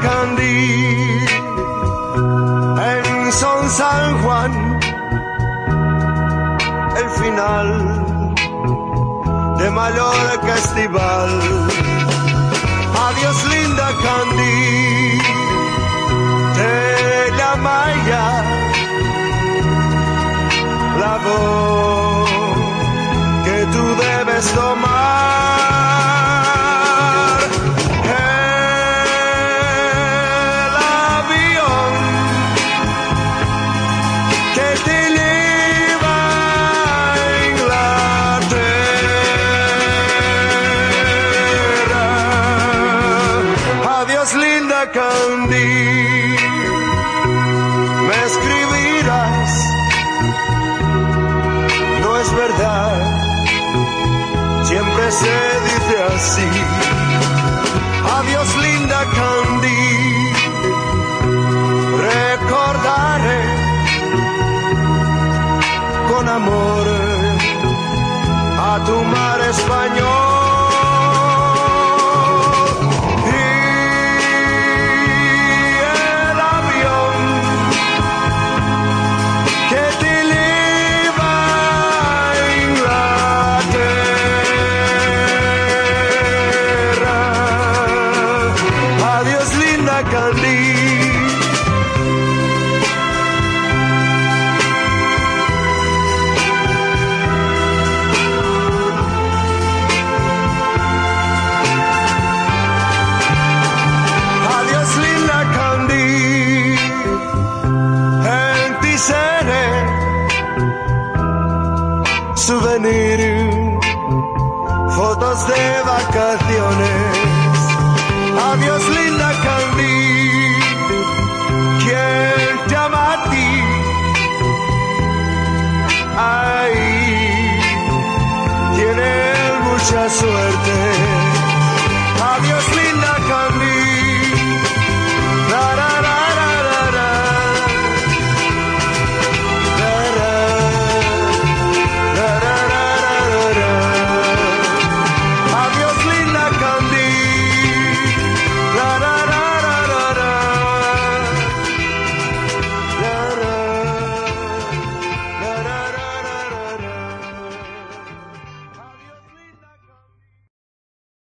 Candy, en Son San Juan, el final de Mallorca Estival. Adiós linda Candy, de la Maya, la voz que tú debes tomar. Candy, me escribirás, no es verdad, siempre se dice así. Adiós linda Candy, recordaré con amor a tu mar español. Linda Candy. Adiós linda Candy, en ti seré souvenir, fotos de vacaciones. Adiós mucha suerte.